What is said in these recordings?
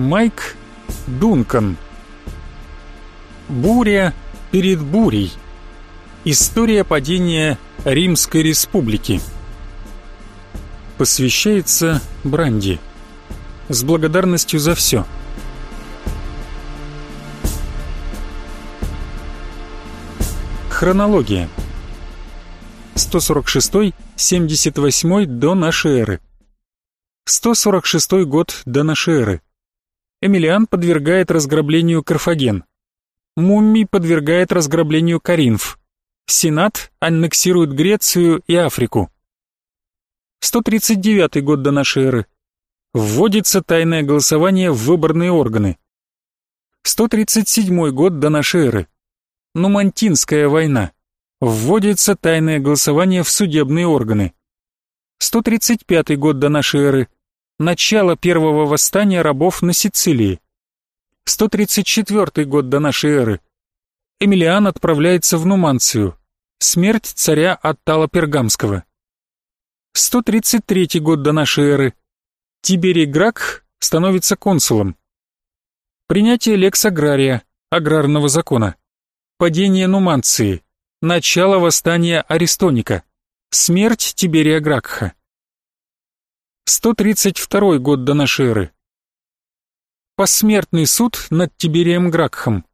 Майк Дункан. Буря перед бурей. История падения Римской Республики. Посвящается Бранди. С благодарностью за все. Хронология. 146-78 до нашей эры. 146 год до нашей эры. Эмилиан подвергает разграблению Карфаген. Мумми подвергает разграблению Каринф. Сенат аннексирует Грецию и Африку. 139 год до нашей эры. Вводится тайное голосование в выборные органы. 137 год до нашей эры. Нумантинская война. Вводится тайное голосование в судебные органы. 135 год до нашей эры начало первого восстания рабов на Сицилии. 134 год до нашей эры. Эмилиан отправляется в Нуманцию. Смерть царя Аттала Пергамского. 133 год до нашей эры. Тиберий Грак становится консулом. Принятие лекс агрария, аграрного закона. Падение Нуманции. Начало восстания Аристоника. Смерть Тиберия Гракха. 132 год до нашей эры. Посмертный суд над Тиберием Гракхом.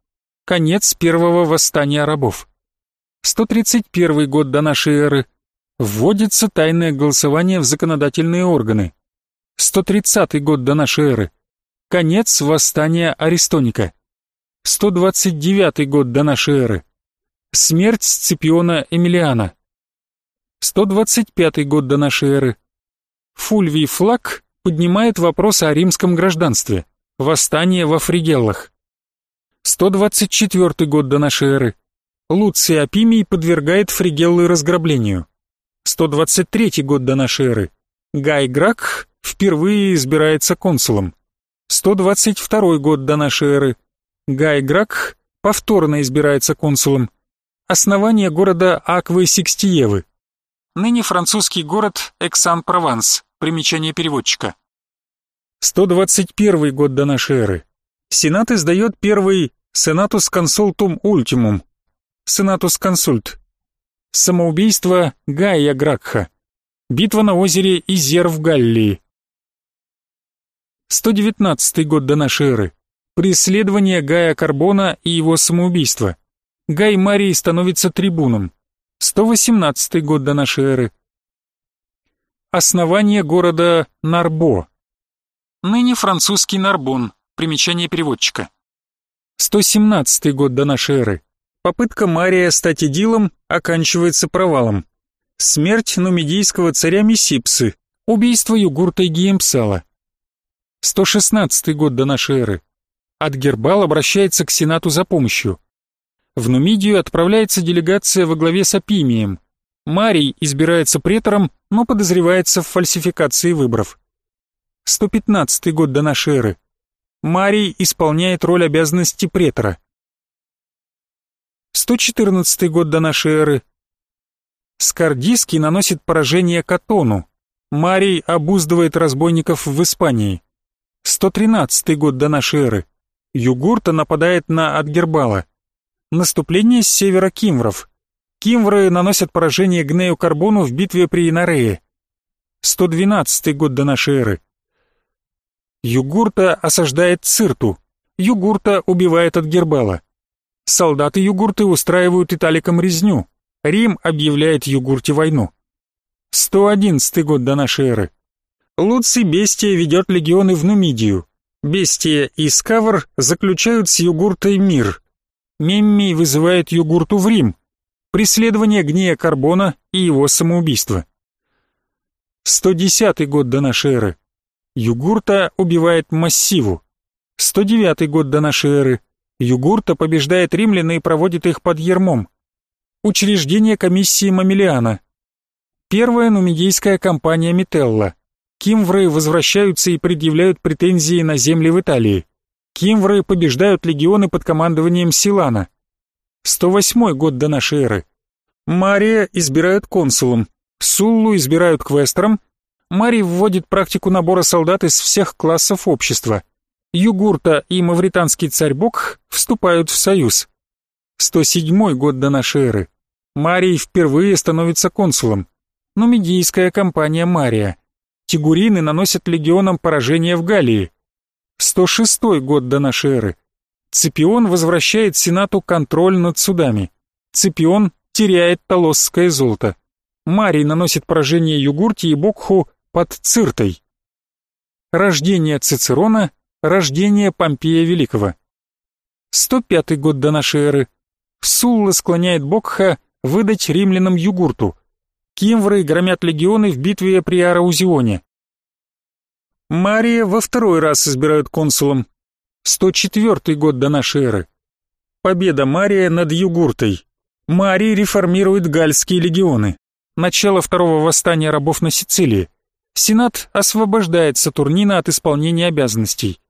Конец первого восстания рабов. 131 год до нашей эры. Вводится тайное голосование в законодательные органы. 130 год до нашей эры. Конец восстания Аристоника. 129 год до нашей эры. Смерть Сципиона Эмилиана. 125 год до нашей эры. Фульвий Флаг поднимает вопрос о римском гражданстве. Восстание во Фригеллах. 124 год до нашей эры. Луций Апимий подвергает Фригеллы разграблению. 123 год до нашей эры. Гай Грак впервые избирается консулом. 122 год до нашей эры. Гай Грак повторно избирается консулом. Основание города Аквы-Сикстиевы. Ныне французский город Эксан-Прованс. Примечание переводчика. 121 год до нашей эры. Сенат издает первый Senatus Consultum Ultimum. Senatus Consult. Самоубийство Гая Гракха. Битва на озере Изер в Галлии. 119 год до нашей эры. Преследование Гая Карбона и его самоубийство. Гай Марий становится трибуном. 118 год до нашей эры. Основание города Нарбо. Ныне французский Нарбон. Примечание переводчика. 117 год до нашей эры. Попытка Мария стать идилом оканчивается провалом. Смерть нумидийского царя Месипсы. Убийство Югурта и Гиемпсала. 116 год до нашей эры. Адгербал обращается к Сенату за помощью. В Нумидию отправляется делегация во главе с Апимием. Марий избирается претором, но подозревается в фальсификации выборов. 115 год до нашей эры. Марий исполняет роль обязанности претора. 114 год до нашей эры. Скардиский наносит поражение Катону. Марий обуздывает разбойников в Испании. 113 год до нашей эры. Югурта нападает на Адгербала. Наступление с севера Кимвров. Кимвры наносят поражение Гнею Карбону в битве при Инарее. 112 год до нашей эры. Югурта осаждает Цирту. Югурта убивает от Гербала. Солдаты Югурты устраивают италикам резню. Рим объявляет Югурте войну. 111 год до нашей эры. Луций Бестия ведет легионы в Нумидию. Бестия и Скавр заключают с Югуртой мир. Меммий вызывает Югурту в Рим. Преследование Гния Карбона и его самоубийство. 110 год до нашей эры. Югурта убивает Массиву. 109 год до нашей эры. Югурта побеждает римлян и проводит их под ермом. Учреждение комиссии Мамилиана. Первая нумидийская кампания Метелла. Кимвры возвращаются и предъявляют претензии на земли в Италии. Кимвры побеждают легионы под командованием Силана. 108 год до нашей эры. Мария избирают консулом, Суллу избирают квестером, Марий вводит практику набора солдат из всех классов общества. Югурта и мавританский царь Бокх вступают в союз. 107 год до нашей эры. Марий впервые становится консулом. Нумидийская компания Мария. Тигурины наносят легионам поражение в Галлии. 106 год до нашей эры. Ципион возвращает Сенату контроль над судами. Ципион теряет толосское золото. Марий наносит поражение Югурте и Бокху под Циртой. Рождение Цицерона, рождение Помпея Великого. 105 год до нашей эры. Сулла склоняет Бокха выдать римлянам Югурту. Кимвры громят легионы в битве при Араузионе. Мария во второй раз избирают консулом. 104 год до нашей эры. Победа Мария над Югуртой. Марий реформирует гальские легионы. Начало второго восстания рабов на Сицилии. Сенат освобождает Сатурнина от исполнения обязанностей.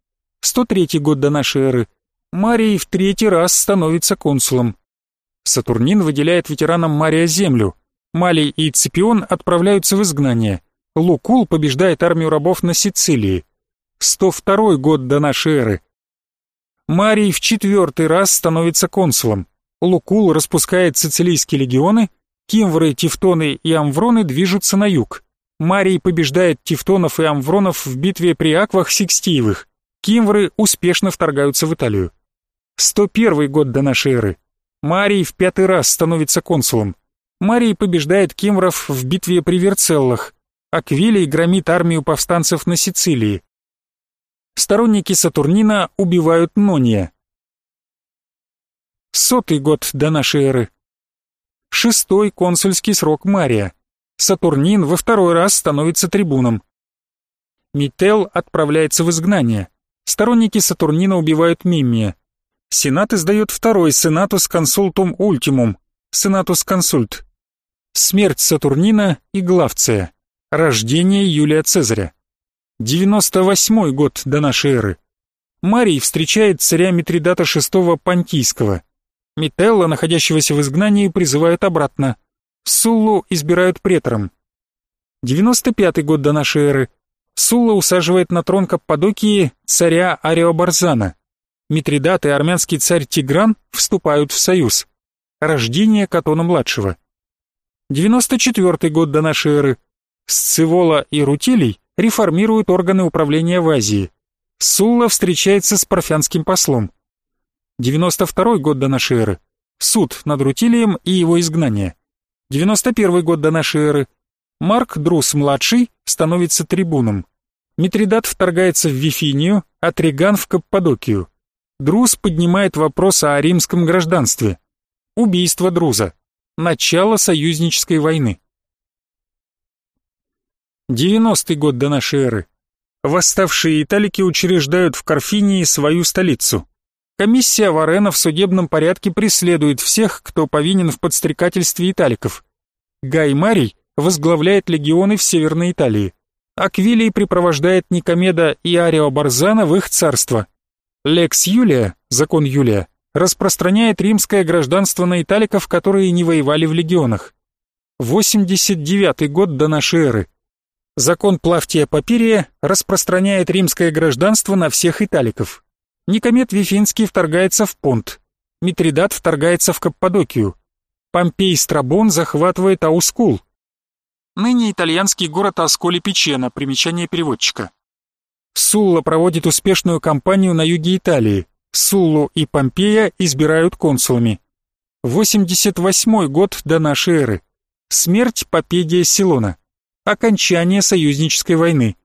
103 год до нашей эры. Марий в третий раз становится консулом. Сатурнин выделяет ветеранам Мария землю. Малий и Ципион отправляются в изгнание. Лукул побеждает армию рабов на Сицилии. 102 год до нашей эры. Марий в четвертый раз становится консулом. Лукул распускает сицилийские легионы, кимвры, тевтоны и амвроны движутся на юг. Марий побеждает тевтонов и амвронов в битве при Аквах Сикстиевых. Кимвры успешно вторгаются в Италию. 101 год до нашей эры. Марий в пятый раз становится консулом. Марий побеждает кимвров в битве при Верцеллах. Аквилий громит армию повстанцев на Сицилии. Сторонники Сатурнина убивают Нония. Сотый год до нашей эры. Шестой консульский срок Мария. Сатурнин во второй раз становится трибуном. Мител отправляется в изгнание. Сторонники Сатурнина убивают Миммия. Сенат издает второй Сенатус консультум ультимум, Сенатус консульт. Смерть Сатурнина и Главция. Рождение Юлия Цезаря. 98 год до нашей эры. Марий встречает царя Митридата VI Понтийского. Мителла, находящегося в изгнании, призывают обратно. Суллу избирают претором. 95 год до нашей эры. Сулла усаживает на трон Каппадокии царя Ариобарзана. Митридат и армянский царь Тигран вступают в союз. Рождение Катона-младшего. 94 год до нашей эры. Сцевола и Рутилий реформируют органы управления в Азии. Сулла встречается с парфянским послом. 92 год до нашей эры. Суд над Рутилием и его изгнание. 91 год до нашей эры. Марк Друс-младший становится трибуном. Митридат вторгается в Вифинию, а Триган в Каппадокию. Друз поднимает вопрос о римском гражданстве. Убийство Друза. Начало союзнической войны. 90 год до нашей эры. Восставшие италики учреждают в Карфинии свою столицу. Комиссия Варена в судебном порядке преследует всех, кто повинен в подстрекательстве италиков. Гай Марий возглавляет легионы в Северной Италии. Аквилий припровождает Никомеда и Арио Барзана в их царство. Лекс Юлия, закон Юлия, распространяет римское гражданство на италиков, которые не воевали в легионах. 89 год до нашей эры. Закон Плавтия Папирия распространяет римское гражданство на всех италиков. Никомед Вифинский вторгается в Понт. Митридат вторгается в Каппадокию. Помпей Страбон захватывает Аускул. Ныне итальянский город Асколи Пичено, примечание переводчика. Сулла проводит успешную кампанию на юге Италии. Суллу и Помпея избирают консулами. 88 год до нашей эры. Смерть Попедия Силона. Окончание союзнической войны.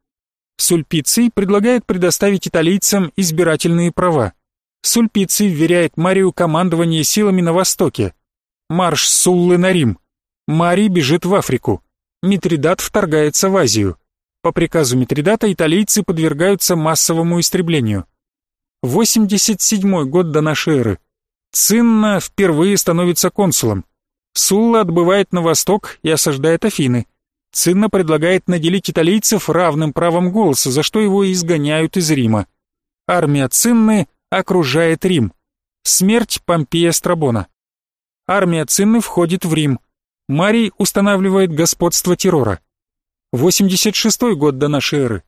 Сульпиций предлагает предоставить италийцам избирательные права. Сульпиций вверяет Марию командование силами на востоке. Марш Суллы на Рим. Марий бежит в Африку. Митридат вторгается в Азию. По приказу Митридата италийцы подвергаются массовому истреблению. 87 год до нашей эры. Цинна впервые становится консулом. Сулла отбывает на восток и осаждает Афины. Цинна предлагает наделить италийцев равным правом голоса, за что его изгоняют из Рима. Армия Цинны окружает Рим. Смерть Помпея Страбона. Армия Цинны входит в Рим. Марий устанавливает господство террора. 86 год до нашей эры.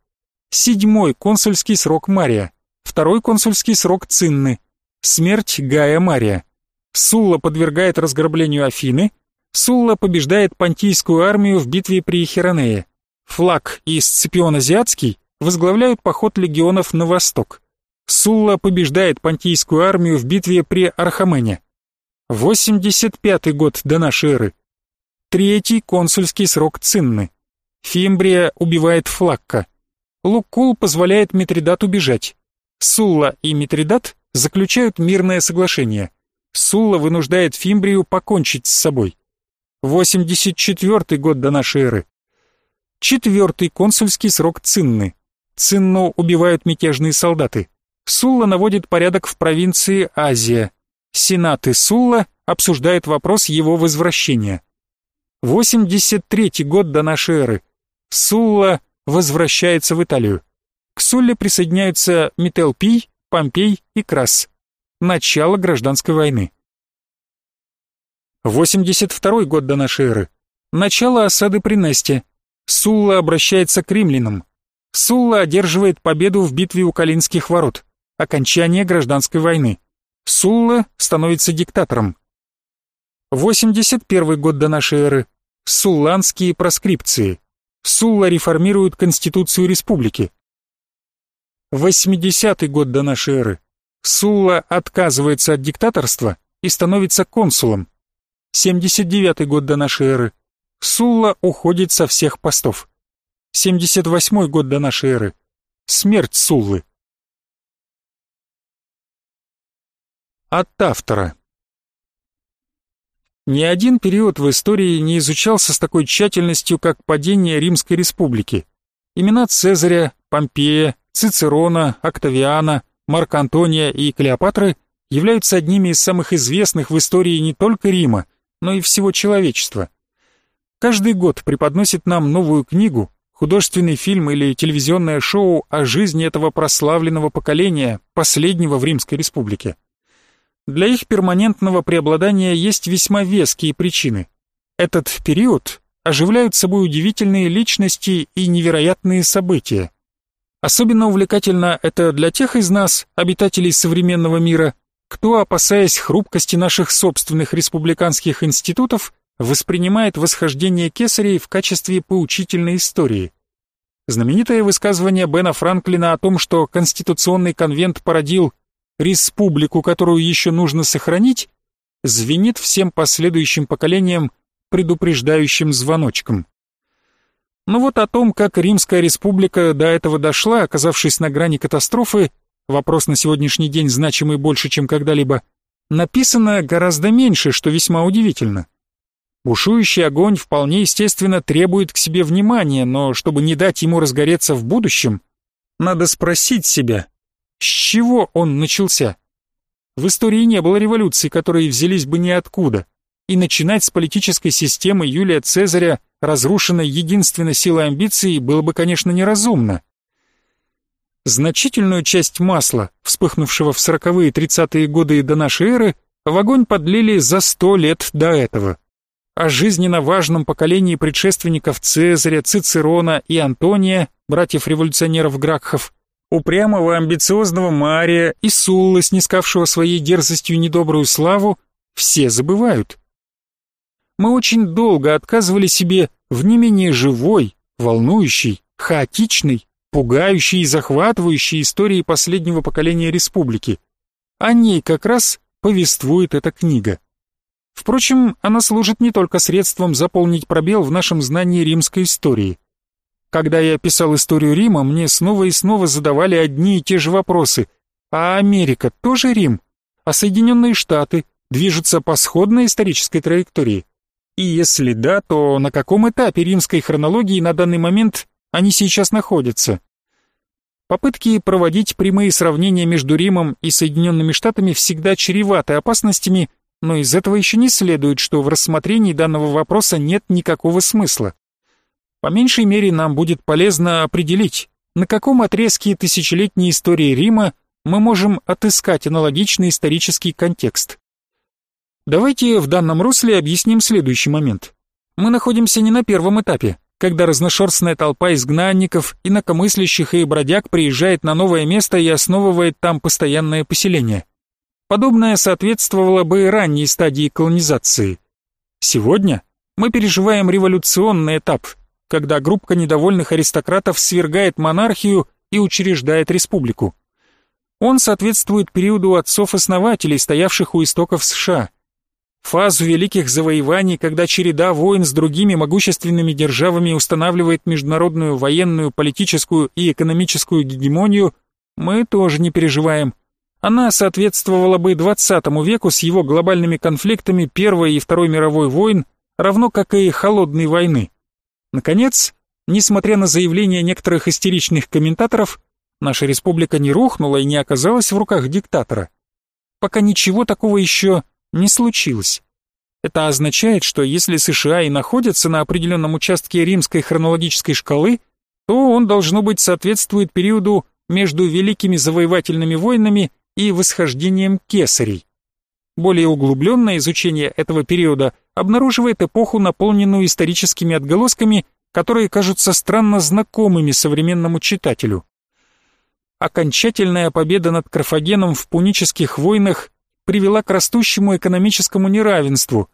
Седьмой консульский срок Мария. Второй консульский срок Цинны. Смерть Гая Мария. Сулла подвергает разграблению Афины. Сулла побеждает понтийскую армию в битве при Херонее. Флаг и Сципион Азиатский возглавляют поход легионов на восток. Сулла побеждает понтийскую армию в битве при Архамене. 85 год до нашей эры. Третий консульский срок Цинны. Фимбрия убивает Флакка. Луккул позволяет Митридату бежать. Сулла и Митридат заключают мирное соглашение. Сулла вынуждает Фимбрию покончить с собой. 84 год до нашей эры. Четвертый консульский срок Цинны. Цинну убивают мятежные солдаты. Сулла наводит порядок в провинции Азия. Сенаты Сулла обсуждают вопрос его возвращения. 83 год до нашей эры. Сулла возвращается в Италию. К Сулле присоединяются Метелпий, Помпей и Крас. Начало гражданской войны. 82 год до нашей эры. Начало осады при Несте. Сулла обращается к римлянам. Сулла одерживает победу в битве у Калинских ворот. Окончание гражданской войны. Сулла становится диктатором. 81 год до нашей эры. Сулланские проскрипции. Сулла реформирует Конституцию республики. 80 год до нашей эры. Сулла отказывается от диктаторства и становится консулом. 79 год до нашей эры. Сулла уходит со всех постов. 78 год до нашей эры. Смерть Суллы. От автора. Ни один период в истории не изучался с такой тщательностью, как падение Римской Республики. Имена Цезаря, Помпея, Цицерона, Октавиана, Марка Антония и Клеопатры являются одними из самых известных в истории не только Рима, но и всего человечества. Каждый год преподносит нам новую книгу, художественный фильм или телевизионное шоу о жизни этого прославленного поколения, последнего в Римской Республике. Для их перманентного преобладания есть весьма веские причины. Этот период оживляют собой удивительные личности и невероятные события. Особенно увлекательно это для тех из нас, обитателей современного мира, кто, опасаясь хрупкости наших собственных республиканских институтов, воспринимает восхождение кесарей в качестве поучительной истории. Знаменитое высказывание Бена Франклина о том, что Конституционный конвент породил республику, которую еще нужно сохранить, звенит всем последующим поколениям предупреждающим звоночком. Но вот о том, как Римская республика до этого дошла, оказавшись на грани катастрофы, вопрос на сегодняшний день значимый больше, чем когда-либо, написано гораздо меньше, что весьма удивительно. Бушующий огонь вполне естественно требует к себе внимания, но чтобы не дать ему разгореться в будущем, надо спросить себя, с чего он начался? В истории не было революций, которые взялись бы ниоткуда, и начинать с политической системы Юлия Цезаря, разрушенной единственной силой амбиций, было бы, конечно, неразумно. Значительную часть масла, вспыхнувшего в сороковые и тридцатые годы до нашей эры, в огонь подлили за сто лет до этого. О жизненно важном поколении предшественников Цезаря, Цицерона и Антония, братьев-революционеров Гракхов, упрямого амбициозного Мария и Суллы, снискавшего своей дерзостью недобрую славу, все забывают. Мы очень долго отказывали себе в не менее живой, волнующей, хаотичной, пугающей и захватывающей истории последнего поколения республики. О ней как раз повествует эта книга. Впрочем, она служит не только средством заполнить пробел в нашем знании римской истории. Когда я писал историю Рима, мне снова и снова задавали одни и те же вопросы. А Америка тоже Рим? А Соединенные Штаты движутся по сходной исторической траектории? И если да, то на каком этапе римской хронологии на данный момент они сейчас находятся? Попытки проводить прямые сравнения между Римом и Соединенными Штатами всегда чреваты опасностями, но из этого еще не следует, что в рассмотрении данного вопроса нет никакого смысла. По меньшей мере нам будет полезно определить, на каком отрезке тысячелетней истории Рима мы можем отыскать аналогичный исторический контекст. Давайте в данном русле объясним следующий момент. Мы находимся не на первом этапе, когда разношерстная толпа изгнанников, инакомыслящих и бродяг приезжает на новое место и основывает там постоянное поселение. Подобное соответствовало бы и ранней стадии колонизации. Сегодня мы переживаем революционный этап, когда группа недовольных аристократов свергает монархию и учреждает республику. Он соответствует периоду отцов-основателей, стоявших у истоков США. Фазу великих завоеваний, когда череда войн с другими могущественными державами устанавливает международную военную, политическую и экономическую гегемонию, мы тоже не переживаем. Она соответствовала бы 20 веку с его глобальными конфликтами Первой и Второй мировой войн, равно как и Холодной войны. Наконец, несмотря на заявления некоторых истеричных комментаторов, наша республика не рухнула и не оказалась в руках диктатора. Пока ничего такого еще не случилось. Это означает, что если США и находятся на определенном участке римской хронологической шкалы, то он, должно быть, соответствует периоду между великими завоевательными войнами и восхождением кесарей. Более углубленное изучение этого периода обнаруживает эпоху, наполненную историческими отголосками, которые кажутся странно знакомыми современному читателю. Окончательная победа над Карфагеном в пунических войнах привела к растущему экономическому неравенству,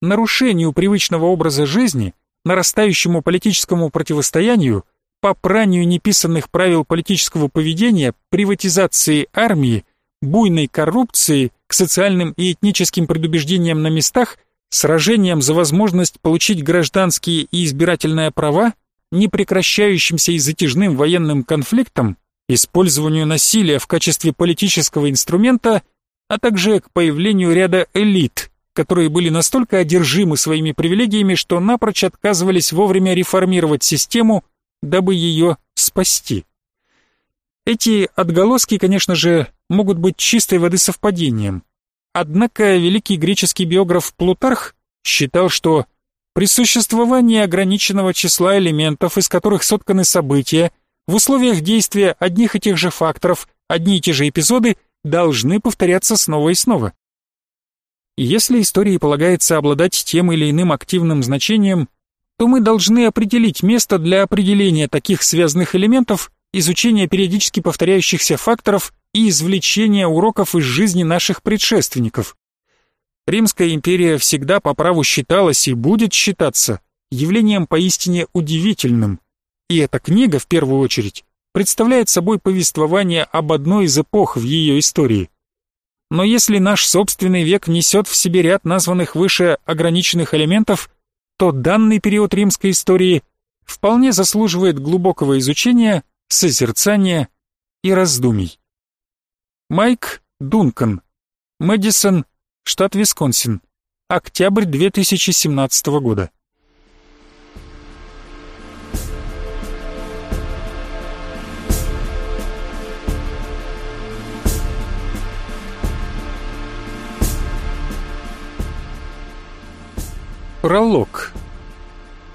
нарушению привычного образа жизни, нарастающему политическому противостоянию, попранию неписанных правил политического поведения, приватизации армии, буйной коррупции, к социальным и этническим предубеждениям на местах, сражениям за возможность получить гражданские и избирательные права, непрекращающимся и затяжным военным конфликтам, использованию насилия в качестве политического инструмента, а также к появлению ряда элит, которые были настолько одержимы своими привилегиями, что напрочь отказывались вовремя реформировать систему, дабы ее спасти. Эти отголоски, конечно же, могут быть чистой воды совпадением. Однако великий греческий биограф Плутарх считал, что при существовании ограниченного числа элементов, из которых сотканы события, в условиях действия одних и тех же факторов, одни и те же эпизоды должны повторяться снова и снова. Если истории полагается обладать тем или иным активным значением, то мы должны определить место для определения таких связанных элементов изучение периодически повторяющихся факторов и извлечение уроков из жизни наших предшественников. Римская империя всегда по праву считалась и будет считаться явлением поистине удивительным. И эта книга, в первую очередь, представляет собой повествование об одной из эпох в ее истории. Но если наш собственный век несет в себе ряд названных выше ограниченных элементов, то данный период римской истории вполне заслуживает глубокого изучения созерцания и раздумий. Майк Дункан, Мэдисон, штат Висконсин, октябрь 2017 года. Пролог.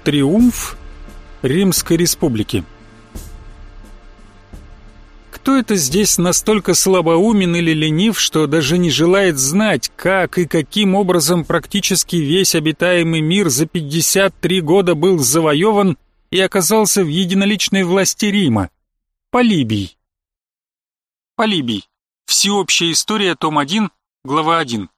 Триумф Римской Республики. Кто это здесь настолько слабоумен или ленив, что даже не желает знать, как и каким образом практически весь обитаемый мир за 53 года был завоеван и оказался в единоличной власти Рима? Полибий. Полибий. Всеобщая история, том 1, глава 1.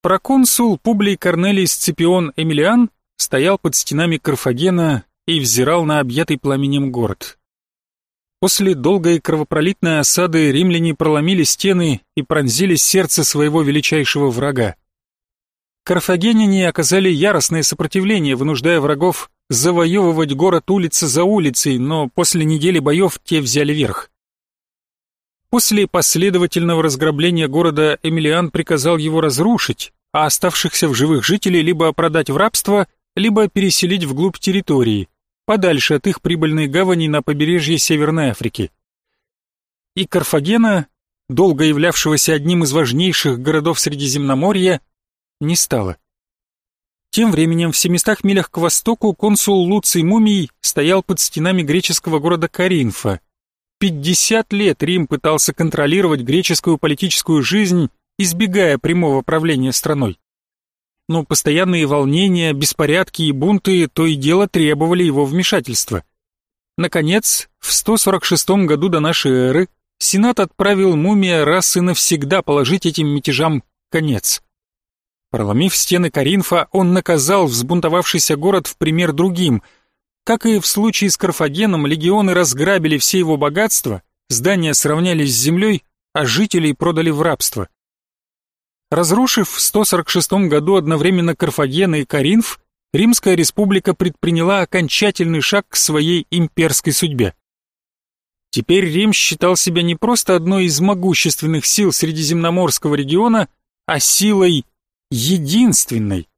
Проконсул Публий Корнелий Сципион Эмилиан стоял под стенами Карфагена и взирал на объятый пламенем город. После долгой кровопролитной осады римляне проломили стены и пронзили сердце своего величайшего врага. Карфагеняне оказали яростное сопротивление, вынуждая врагов завоевывать город улица за улицей, но после недели боев те взяли верх. После последовательного разграбления города Эмилиан приказал его разрушить, а оставшихся в живых жителей либо продать в рабство, либо переселить вглубь территории – подальше от их прибыльной гавани на побережье Северной Африки. И Карфагена, долго являвшегося одним из важнейших городов Средиземноморья, не стало. Тем временем в 700 милях к востоку консул Луций Мумий стоял под стенами греческого города Каринфа. 50 лет Рим пытался контролировать греческую политическую жизнь, избегая прямого правления страной. но постоянные волнения, беспорядки и бунты то и дело требовали его вмешательства. Наконец, в 146 году до нашей эры Сенат отправил мумия раз и навсегда положить этим мятежам конец. Проломив стены Каринфа, он наказал взбунтовавшийся город в пример другим. Как и в случае с Карфагеном, легионы разграбили все его богатства, здания сравнялись с землей, а жителей продали в рабство. Разрушив в 146 году одновременно Карфаген и Каринф, Римская республика предприняла окончательный шаг к своей имперской судьбе. Теперь Рим считал себя не просто одной из могущественных сил Средиземноморского региона, а силой единственной.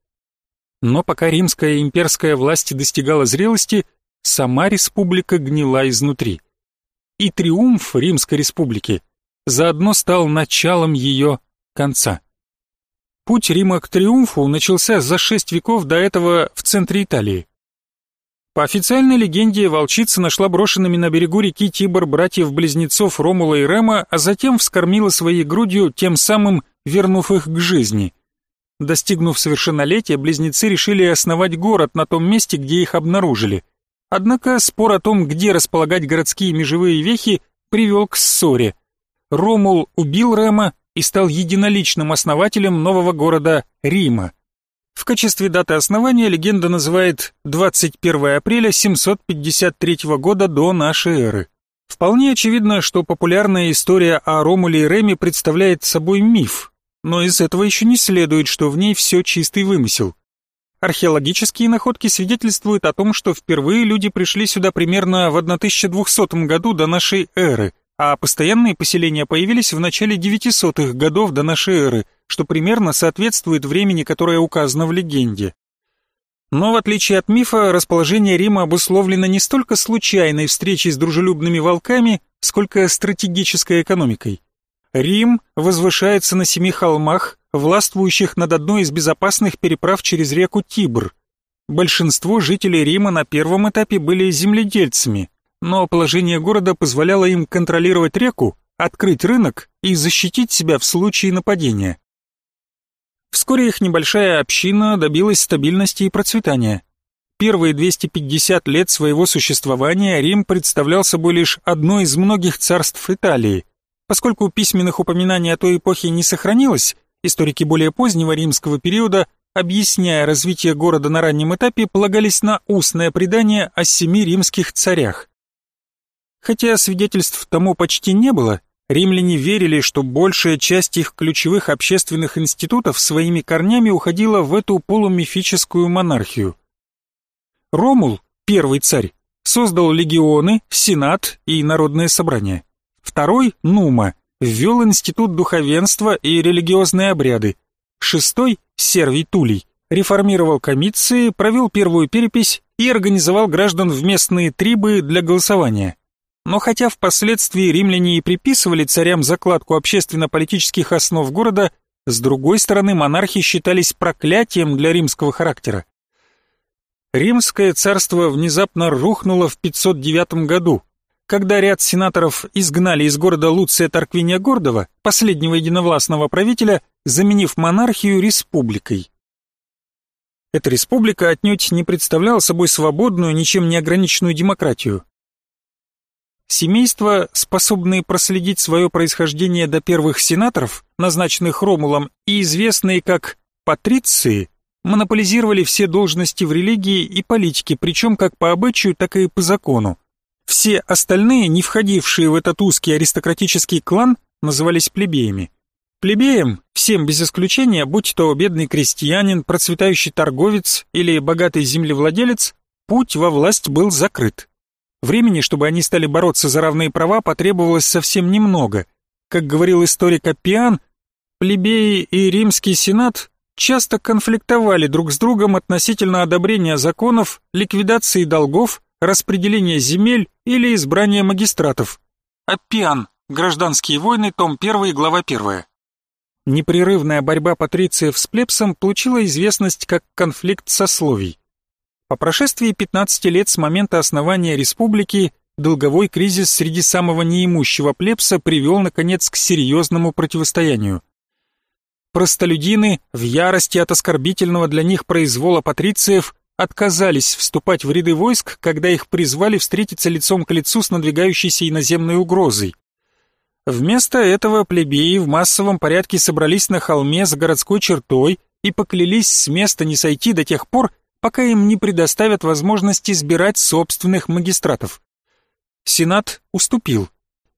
Но пока римская имперская власть достигала зрелости, сама республика гнила изнутри. И триумф Римской республики заодно стал началом ее конца. Путь Рима к триумфу начался за шесть веков до этого в центре Италии. По официальной легенде, волчица нашла брошенными на берегу реки Тибр братьев-близнецов Ромула и Рема, а затем вскормила своей грудью, тем самым вернув их к жизни. Достигнув совершеннолетия, близнецы решили основать город на том месте, где их обнаружили. Однако спор о том, где располагать городские межевые вехи, привел к ссоре. Ромул убил Рема и стал единоличным основателем нового города Рима. В качестве даты основания легенда называет 21 апреля 753 года до нашей эры. Вполне очевидно, что популярная история о Ромуле и Реме представляет собой миф, но из этого еще не следует, что в ней все чистый вымысел. Археологические находки свидетельствуют о том, что впервые люди пришли сюда примерно в 1200 году до нашей эры, а постоянные поселения появились в начале 900-х годов до нашей эры, что примерно соответствует времени, которое указано в легенде. Но в отличие от мифа, расположение Рима обусловлено не столько случайной встречей с дружелюбными волками, сколько стратегической экономикой. Рим возвышается на семи холмах, властвующих над одной из безопасных переправ через реку Тибр. Большинство жителей Рима на первом этапе были земледельцами, но положение города позволяло им контролировать реку, открыть рынок и защитить себя в случае нападения. Вскоре их небольшая община добилась стабильности и процветания. Первые 250 лет своего существования Рим представлял собой лишь одно из многих царств Италии. Поскольку письменных упоминаний о той эпохе не сохранилось, историки более позднего римского периода, объясняя развитие города на раннем этапе, полагались на устное предание о семи римских царях. Хотя свидетельств тому почти не было, римляне верили, что большая часть их ключевых общественных институтов своими корнями уходила в эту полумифическую монархию. Ромул, первый царь, создал легионы, сенат и народное собрание. Второй, Нума, ввел институт духовенства и религиозные обряды. Шестой, Сервий Тулей, реформировал комиции, провел первую перепись и организовал граждан в местные трибы для голосования. Но хотя впоследствии римляне и приписывали царям закладку общественно-политических основ города, с другой стороны монархи считались проклятием для римского характера. Римское царство внезапно рухнуло в 509 году, когда ряд сенаторов изгнали из города Луция Тарквиния Гордова, последнего единовластного правителя, заменив монархию республикой. Эта республика отнюдь не представляла собой свободную, ничем не ограниченную демократию. Семейства, способные проследить свое происхождение до первых сенаторов, назначенных Ромулом и известные как патриции, монополизировали все должности в религии и политике, причем как по обычаю, так и по закону. Все остальные, не входившие в этот узкий аристократический клан, назывались плебеями. Плебеям, всем без исключения, будь то бедный крестьянин, процветающий торговец или богатый землевладелец, путь во власть был закрыт. Времени, чтобы они стали бороться за равные права, потребовалось совсем немного. Как говорил историк Аппиан, плебеи и римский сенат часто конфликтовали друг с другом относительно одобрения законов, ликвидации долгов, распределения земель или избрания магистратов. Аппиан. Гражданские войны, том 1, глава 1. Непрерывная борьба патрициев с плебсом получила известность как конфликт сословий. По прошествии 15 лет с момента основания республики долговой кризис среди самого неимущего плебса привел, наконец, к серьезному противостоянию. простолюдины в ярости от оскорбительного для них произвола патрициев отказались вступать в ряды войск, когда их призвали встретиться лицом к лицу с надвигающейся иноземной угрозой. Вместо этого плебеи в массовом порядке собрались на холме за городской чертой и поклялись с места не сойти до тех пор, пока им не предоставят возможность избирать собственных магистратов. Сенат уступил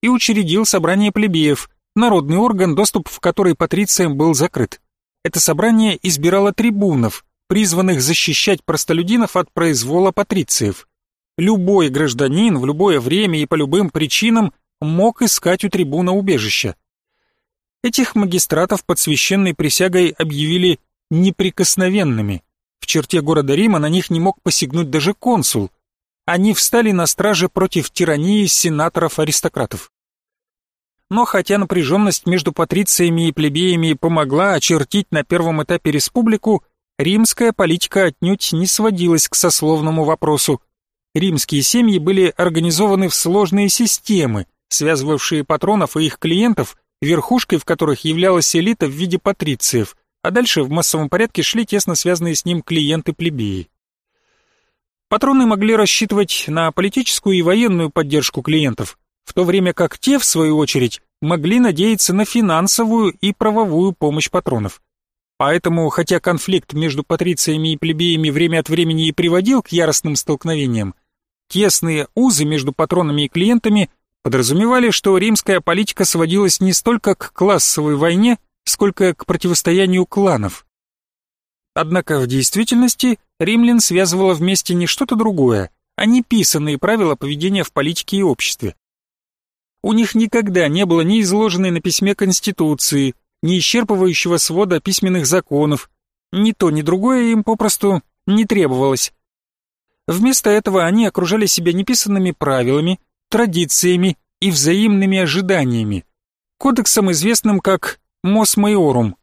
и учредил собрание плебеев, народный орган, доступ в который патрициям был закрыт. Это собрание избирало трибунов, призванных защищать простолюдинов от произвола патрициев. Любой гражданин в любое время и по любым причинам мог искать у трибуна убежища. Этих магистратов под священной присягой объявили неприкосновенными. В черте города Рима на них не мог посягнуть даже консул. Они встали на страже против тирании сенаторов-аристократов. Но хотя напряженность между патрициями и плебеями помогла очертить на первом этапе республику, римская политика отнюдь не сводилась к сословному вопросу. Римские семьи были организованы в сложные системы, связывавшие патронов и их клиентов, верхушкой в которых являлась элита в виде патрициев, а дальше в массовом порядке шли тесно связанные с ним клиенты-плебеи. Патроны могли рассчитывать на политическую и военную поддержку клиентов, в то время как те, в свою очередь, могли надеяться на финансовую и правовую помощь патронов. Поэтому, хотя конфликт между патрициями и плебеями время от времени и приводил к яростным столкновениям, тесные узы между патронами и клиентами подразумевали, что римская политика сводилась не столько к классовой войне, сколько к противостоянию кланов. Однако в действительности римлян связывало вместе не что-то другое, а неписанные правила поведения в политике и обществе. У них никогда не было ни изложенной на письме Конституции, ни исчерпывающего свода письменных законов, ни то, ни другое им попросту не требовалось. Вместо этого они окружали себя неписанными правилами, традициями и взаимными ожиданиями, кодексом, известным как «мос майорум».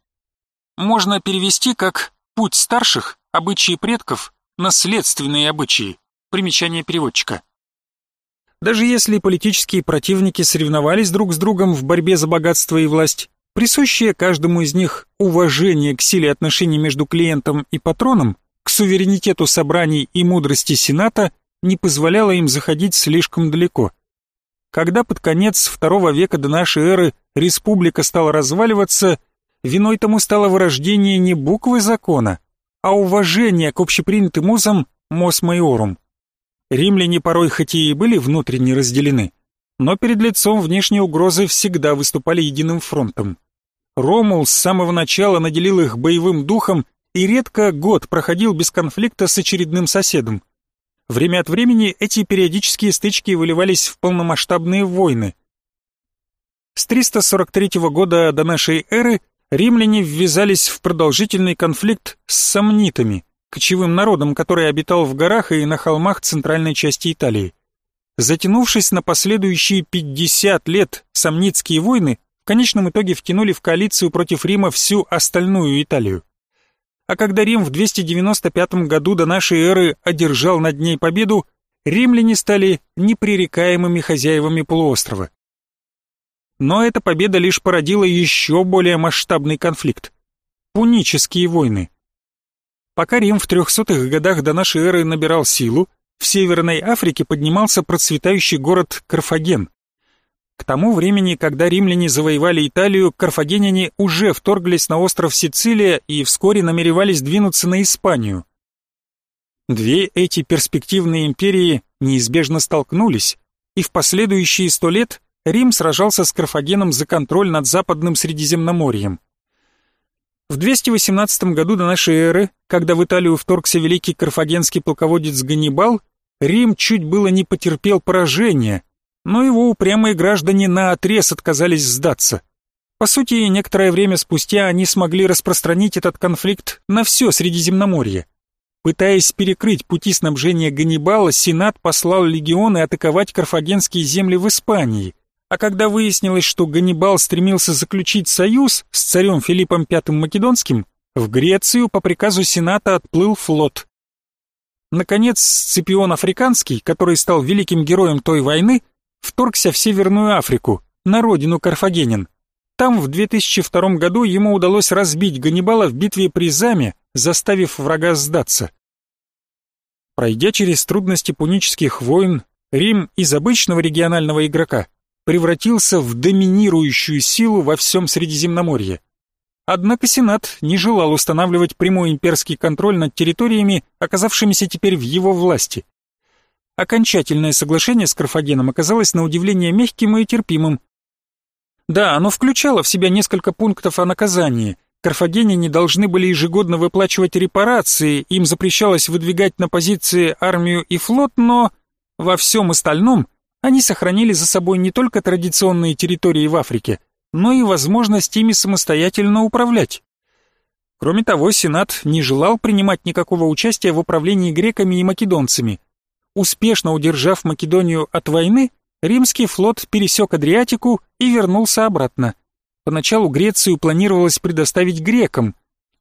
Можно перевести как «путь старших, обычаи предков, наследственные обычаи». Примечание переводчика. Даже если политические противники соревновались друг с другом в борьбе за богатство и власть, Присущее каждому из них уважение к силе отношений между клиентом и патроном, к суверенитету собраний и мудрости Сената не позволяло им заходить слишком далеко. Когда под конец второго века до нашей эры республика стала разваливаться, виной тому стало вырождение не буквы закона, а уважение к общепринятым узам мос майорум. Римляне порой хоть и были внутренне разделены, но перед лицом внешней угрозы всегда выступали единым фронтом. Ромул с самого начала наделил их боевым духом и редко год проходил без конфликта с очередным соседом. Время от времени эти периодические стычки выливались в полномасштабные войны. С 343 года до нашей эры римляне ввязались в продолжительный конфликт с сомнитами, кочевым народом, который обитал в горах и на холмах центральной части Италии. Затянувшись на последующие 50 лет, сомнитские войны конечном итоге втянули в коалицию против Рима всю остальную Италию. А когда Рим в 295 году до нашей эры одержал над ней победу, римляне стали непререкаемыми хозяевами полуострова. Но эта победа лишь породила еще более масштабный конфликт – пунические войны. Пока Рим в 300-х годах до нашей эры набирал силу, в Северной Африке поднимался процветающий город Карфаген. К тому времени, когда римляне завоевали Италию, карфагеняне уже вторглись на остров Сицилия и вскоре намеревались двинуться на Испанию. Две эти перспективные империи неизбежно столкнулись, и в последующие сто лет Рим сражался с Карфагеном за контроль над Западным Средиземноморьем. В 218 году до нашей эры, когда в Италию вторгся великий карфагенский полководец Ганнибал, Рим чуть было не потерпел поражение – но его упрямые граждане наотрез отказались сдаться. По сути, некоторое время спустя они смогли распространить этот конфликт на все Средиземноморье. Пытаясь перекрыть пути снабжения Ганнибала, Сенат послал легионы атаковать карфагенские земли в Испании. А когда выяснилось, что Ганнибал стремился заключить союз с царем Филиппом V Македонским, в Грецию по приказу Сената отплыл флот. Наконец, Сципион Африканский, который стал великим героем той войны, вторгся в Северную Африку, на родину карфагенин. Там в 2002 году ему удалось разбить Ганнибала в битве при Заме, заставив врага сдаться. Пройдя через трудности пунических войн, Рим из обычного регионального игрока превратился в доминирующую силу во всем Средиземноморье. Однако Сенат не желал устанавливать прямой имперский контроль над территориями, оказавшимися теперь в его власти. Окончательное соглашение с Карфагеном оказалось на удивление мягким и терпимым. Да, оно включало в себя несколько пунктов о наказании. Карфагене не должны были ежегодно выплачивать репарации, им запрещалось выдвигать на позиции армию и флот, но во всем остальном они сохранили за собой не только традиционные территории в Африке, но и возможность ими самостоятельно управлять. Кроме того, Сенат не желал принимать никакого участия в управлении греками и македонцами. Успешно удержав Македонию от войны, римский флот пересек Адриатику и вернулся обратно. Поначалу Грецию планировалось предоставить грекам,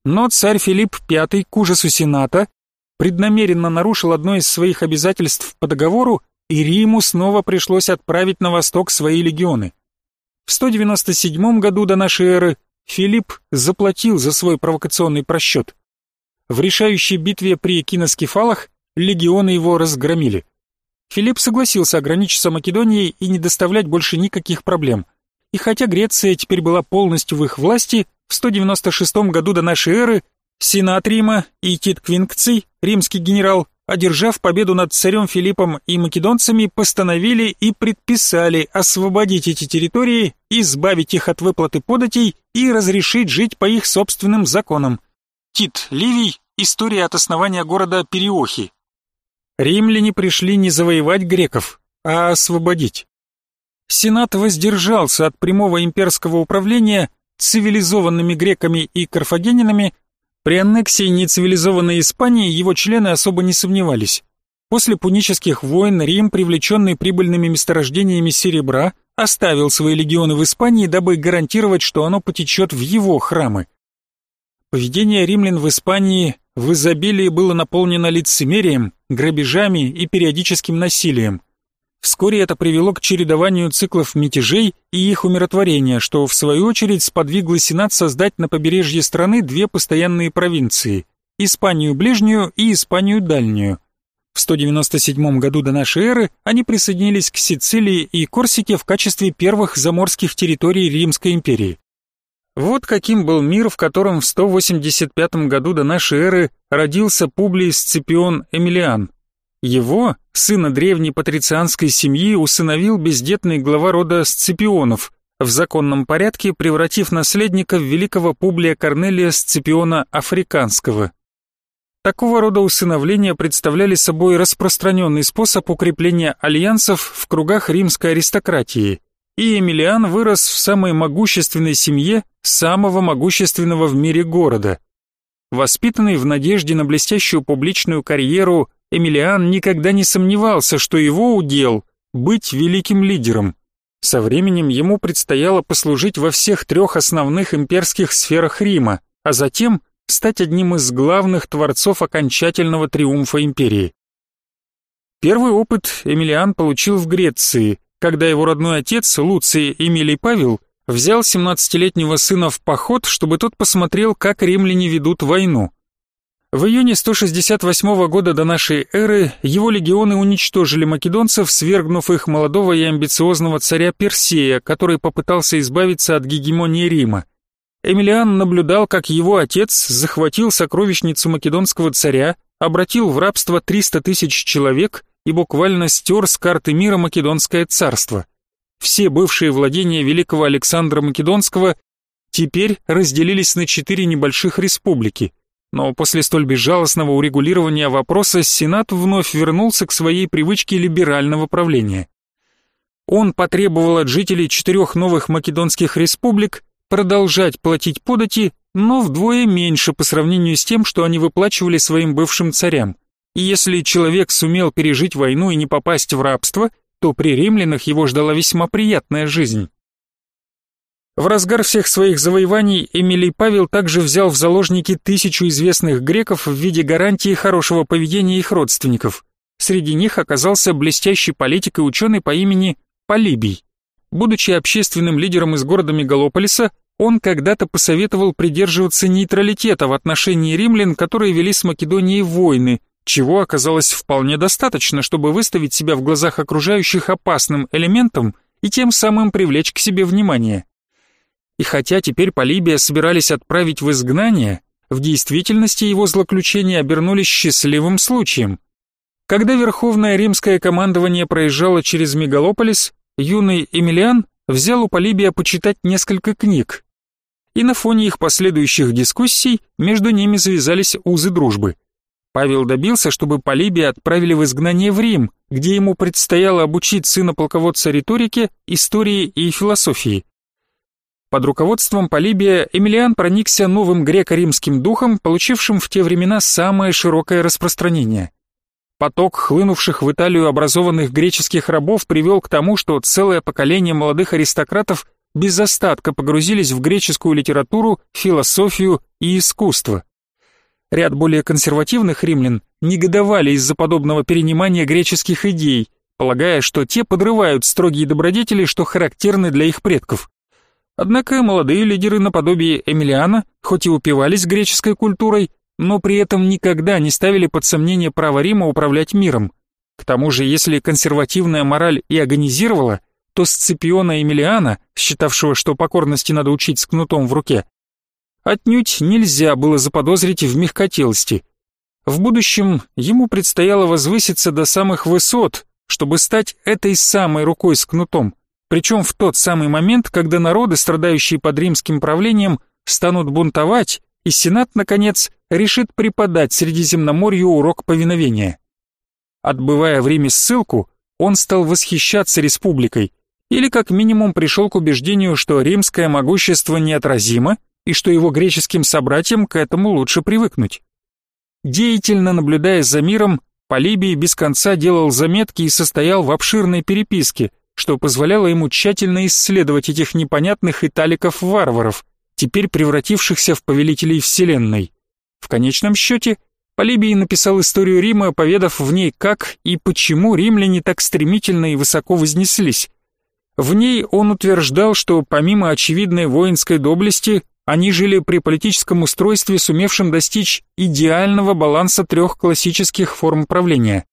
но царь Филипп V к ужасу Сената преднамеренно нарушил одно из своих обязательств по договору, и Риму снова пришлось отправить на восток свои легионы. В 197 году до нашей эры Филипп заплатил за свой провокационный просчет. В решающей битве при Киноскефалах легионы его разгромили. Филипп согласился ограничиться Македонией и не доставлять больше никаких проблем. И хотя Греция теперь была полностью в их власти, в 196 году до нашей эры Сенат Рима и Тит Квинкций, римский генерал, одержав победу над царем Филиппом и македонцами, постановили и предписали освободить эти территории, избавить их от выплаты податей и разрешить жить по их собственным законам. Тит Ливий. История от основания города Периохи. Римляне пришли не завоевать греков, а освободить. Сенат воздержался от прямого имперского управления цивилизованными греками и карфагенинами, при аннексии нецивилизованной Испании его члены особо не сомневались. После пунических войн Рим, привлеченный прибыльными месторождениями серебра, оставил свои легионы в Испании, дабы гарантировать, что оно потечет в его храмы. Поведение римлян в Испании в изобилии было наполнено лицемерием, грабежами и периодическим насилием. Вскоре это привело к чередованию циклов мятежей и их умиротворения, что в свою очередь сподвигло Сенат создать на побережье страны две постоянные провинции – Испанию Ближнюю и Испанию Дальнюю. В 197 году до нашей эры они присоединились к Сицилии и Корсике в качестве первых заморских территорий Римской империи. Вот каким был мир, в котором в 185 году до нашей эры родился Публий Сципион Эмилиан. Его, сына древней патрицианской семьи, усыновил бездетный глава рода Сципионов, в законном порядке превратив наследника в великого Публия Корнелия Сципиона Африканского. Такого рода усыновления представляли собой распространенный способ укрепления альянсов в кругах римской аристократии, и Эмилиан вырос в самой могущественной семье самого могущественного в мире города. Воспитанный в надежде на блестящую публичную карьеру, Эмилиан никогда не сомневался, что его удел — быть великим лидером. Со временем ему предстояло послужить во всех трех основных имперских сферах Рима, а затем стать одним из главных творцов окончательного триумфа империи. Первый опыт Эмилиан получил в Греции, когда его родной отец, Луций Эмилий Павел, взял 17-летнего сына в поход, чтобы тот посмотрел, как римляне ведут войну. В июне 168 года до нашей эры его легионы уничтожили македонцев, свергнув их молодого и амбициозного царя Персея, который попытался избавиться от гегемонии Рима. Эмилиан наблюдал, как его отец захватил сокровищницу македонского царя, обратил в рабство 300 тысяч человек и буквально стер с карты мира Македонское царство. Все бывшие владения великого Александра Македонского теперь разделились на четыре небольших республики – но после столь безжалостного урегулирования вопроса Сенат вновь вернулся к своей привычке либерального правления. Он потребовал от жителей четырех новых македонских республик продолжать платить подати, но вдвое меньше по сравнению с тем, что они выплачивали своим бывшим царям. И если человек сумел пережить войну и не попасть в рабство, то при римлянах его ждала весьма приятная жизнь. В разгар всех своих завоеваний Эмилий Павел также взял в заложники тысячу известных греков в виде гарантии хорошего поведения их родственников. Среди них оказался блестящий политик и ученый по имени Полибий. будучи общественным лидером из города Мегалополиса, он когда-то посоветовал придерживаться нейтралитета в отношении римлян, которые вели с Македонией войны, чего оказалось вполне достаточно, чтобы выставить себя в глазах окружающих опасным элементом и тем самым привлечь к себе внимание. И хотя теперь Полибия собирались отправить в изгнание, в действительности его злоключения обернулись счастливым случаем. Когда Верховное Римское командование проезжало через Мегалополис, юный Эмилиан взял у Полибия почитать несколько книг, и на фоне их последующих дискуссий между ними завязались узы дружбы. Павел добился, чтобы Полибия отправили в изгнание в Рим, где ему предстояло обучить сына полководца риторике, истории и философии. Под руководством Полибия Эмилиан проникся новым греко-римским духом, получившим в те времена самое широкое распространение. Поток хлынувших в Италию образованных греческих рабов привел к тому, что целое поколение молодых аристократов без остатка погрузились в греческую литературу, философию и искусство. Ряд более консервативных римлян негодовали из-за подобного перенимания греческих идей, полагая, что те подрывают строгие добродетели, что характерны для их предков. Однако молодые лидеры наподобие Эмилиана, хоть и упивались греческой культурой, но при этом никогда не ставили под сомнение право Рима управлять миром. К тому же, если консервативная мораль и агонизировала, то Сципиона Эмилиана, считавшего, что покорности надо учить с кнутом в руке, отнюдь нельзя было заподозрить в мягкотелости. В будущем ему предстояло возвыситься до самых высот, чтобы стать этой самой рукой с кнутом, причем в тот самый момент, когда народы, страдающие под римским правлением, станут бунтовать, и Сенат, наконец, решит преподать Средиземноморью урок повиновения. Отбывая в Риме ссылку, он стал восхищаться республикой, или как минимум пришел к убеждению, что римское могущество неотразимо и что его греческим собратьям к этому лучше привыкнуть. Деятельно наблюдая за миром, Полибий без конца делал заметки и состоял в обширной переписке, что позволяло ему тщательно исследовать этих непонятных италиков-варваров, теперь превратившихся в повелителей вселенной. В конечном счете, Полибий написал историю Рима, поведав в ней, как и почему римляне так стремительно и высоко вознеслись. В ней он утверждал, что помимо очевидной воинской доблести, они жили при политическом устройстве, сумевшем достичь идеального баланса трех классических форм правления.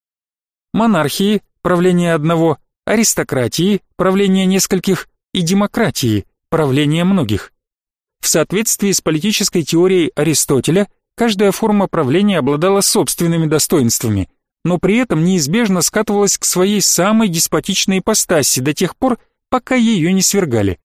Монархии, правление одного, аристократии, правление нескольких, и демократии, правление многих. В соответствии с политической теорией Аристотеля, каждая форма правления обладала собственными достоинствами, но при этом неизбежно скатывалась к своей самой деспотичной ипостаси до тех пор, пока ее не свергали.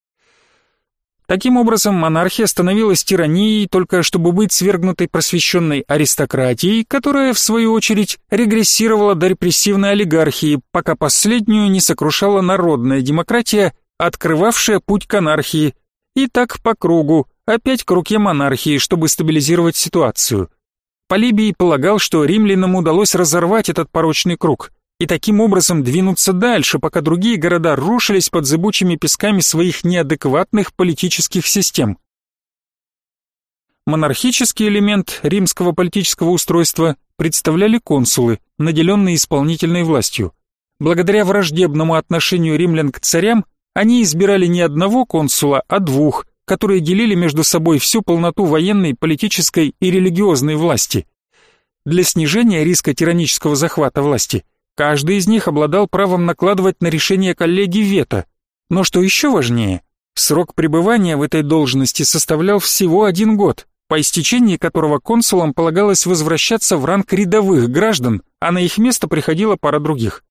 Таким образом, монархия становилась тиранией только чтобы быть свергнутой просвещенной аристократией, которая, в свою очередь, регрессировала до репрессивной олигархии, пока последнюю не сокрушала народная демократия, открывавшая путь к анархии, и так по кругу, опять к руке монархии, чтобы стабилизировать ситуацию. Полибий полагал, что римлянам удалось разорвать этот порочный круг – и таким образом двинуться дальше, пока другие города рушились под зыбучими песками своих неадекватных политических систем. Монархический элемент римского политического устройства представляли консулы, наделенные исполнительной властью. Благодаря враждебному отношению римлян к царям, они избирали не одного консула, а двух, которые делили между собой всю полноту военной, политической и религиозной власти. Для снижения риска тиранического захвата власти – Каждый из них обладал правом накладывать на решение коллеги вето. Но что еще важнее, срок пребывания в этой должности составлял всего один год, по истечении которого консулам полагалось возвращаться в ранг рядовых граждан, а на их место приходила пара других.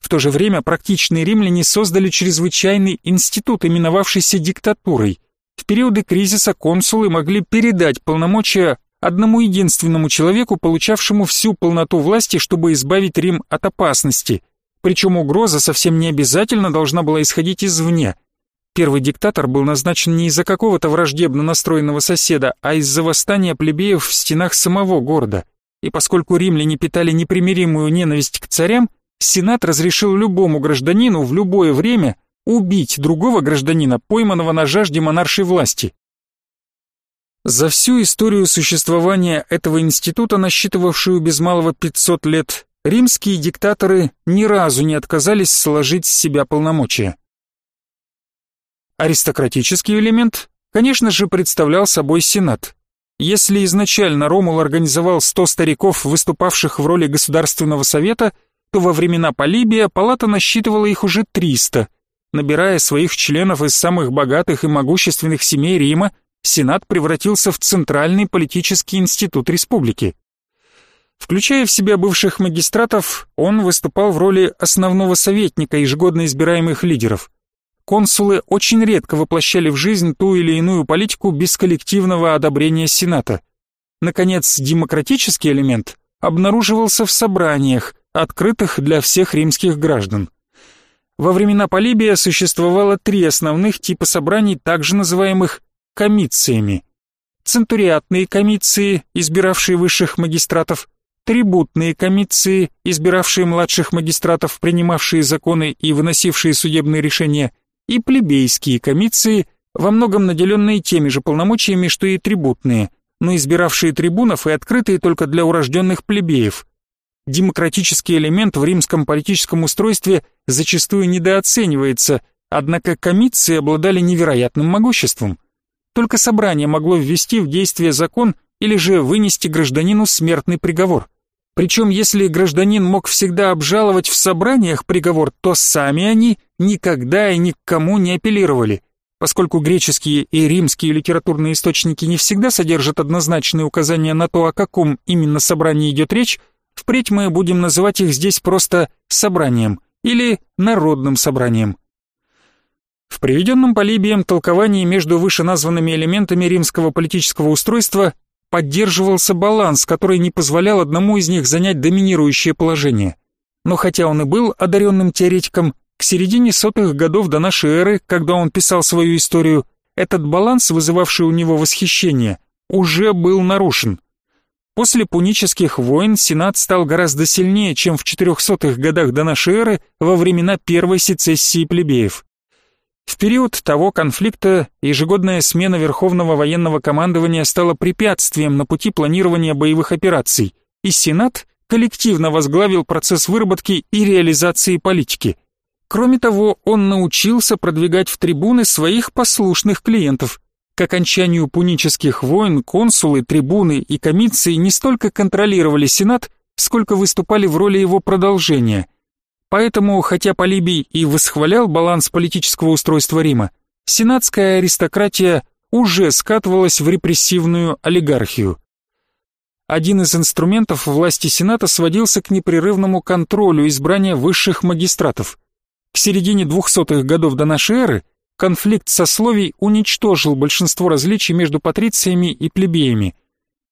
В то же время практичные римляне создали чрезвычайный институт, именовавшийся диктатурой. В периоды кризиса консулы могли передать полномочия одному единственному человеку, получавшему всю полноту власти, чтобы избавить Рим от опасности. Причем угроза совсем не обязательно должна была исходить извне. Первый диктатор был назначен не из-за какого-то враждебно настроенного соседа, а из-за восстания плебеев в стенах самого города. И поскольку римляне питали непримиримую ненависть к царям, Сенат разрешил любому гражданину в любое время убить другого гражданина, пойманного на жажде монаршей власти. За всю историю существования этого института, насчитывавшую без малого 500 лет, римские диктаторы ни разу не отказались сложить с себя полномочия. Аристократический элемент, конечно же, представлял собой Сенат. Если изначально Ромул организовал 100 стариков, выступавших в роли Государственного совета, то во времена Полибия палата насчитывала их уже 300. Набирая своих членов из самых богатых и могущественных семей Рима, Сенат превратился в центральный политический институт республики. Включая в себя бывших магистратов, он выступал в роли основного советника ежегодно избираемых лидеров. Консулы очень редко воплощали в жизнь ту или иную политику без коллективного одобрения Сената. Наконец, демократический элемент обнаруживался в собраниях, открытых для всех римских граждан. Во времена Полибия существовало три основных типа собраний, также называемых комициями. Центуриатные комиции, избиравшие высших магистратов, трибутные комиции, избиравшие младших магистратов, принимавшие законы и выносившие судебные решения, и плебейские комиции, во многом наделенные теми же полномочиями, что и трибутные, но избиравшие трибунов и открытые только для урожденных плебеев. Демократический элемент в римском политическом устройстве зачастую недооценивается, однако комиции обладали невероятным могуществом. Только собрание могло ввести в действие закон или же вынести гражданину смертный приговор. Причем, если гражданин мог всегда обжаловать в собраниях приговор, то сами они никогда и ни к кому не апеллировали. Поскольку греческие и римские литературные источники не всегда содержат однозначные указания на то, о каком именно собрании идет речь, впредь мы будем называть их здесь просто «собранием» или «народным собранием». В приведенном Полибием толковании между вышеназванными элементами римского политического устройства поддерживался баланс, который не позволял одному из них занять доминирующее положение. Но хотя он и был одаренным теоретиком, к середине сотых годов до нашей эры, когда он писал свою историю, этот баланс, вызывавший у него восхищение, уже был нарушен. После пунических войн Сенат стал гораздо сильнее, чем в 400-х годах до нашей эры во времена первой сецессии плебеев. В период того конфликта ежегодная смена Верховного военного командования стала препятствием на пути планирования боевых операций, и Сенат коллективно возглавил процесс выработки и реализации политики. Кроме того, он научился продвигать в трибуны своих послушных клиентов. К окончанию пунических войн консулы, трибуны и комиции не столько контролировали Сенат, сколько выступали в роли его продолжения – Поэтому, хотя Полибий и восхвалял баланс политического устройства Рима, сенатская аристократия уже скатывалась в репрессивную олигархию. Один из инструментов власти Сената сводился к непрерывному контролю избрания высших магистратов. К середине 200-х годов до нашей эры конфликт сословий уничтожил большинство различий между патрициями и плебеями.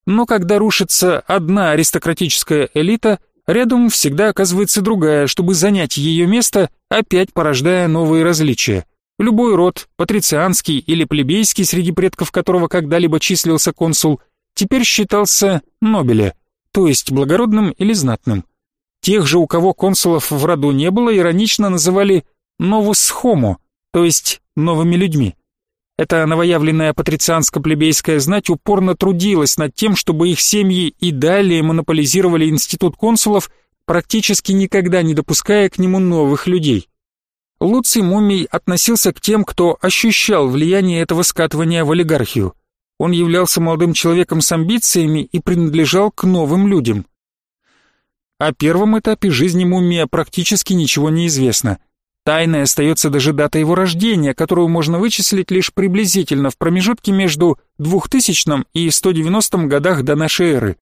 Но когда рушится одна аристократическая элита – рядом всегда оказывается другая, чтобы занять ее место, опять порождая новые различия. Любой род, патрицианский или плебейский, среди предков которого когда-либо числился консул, теперь считался нобеля, то есть благородным или знатным. Тех же, у кого консулов в роду не было, иронично называли «новус хомо», то есть «новыми людьми». Эта новоявленная патрицианско-плебейская знать упорно трудилась над тем, чтобы их семьи и далее монополизировали институт консулов, практически никогда не допуская к нему новых людей. Луций Мумий относился к тем, кто ощущал влияние этого скатывания в олигархию. Он являлся молодым человеком с амбициями и принадлежал к новым людям. О первом этапе жизни Мумия практически ничего не известно – Тайной остается даже дата его рождения, которую можно вычислить лишь приблизительно в промежутке между 2000 и 190 годах до нашей эры.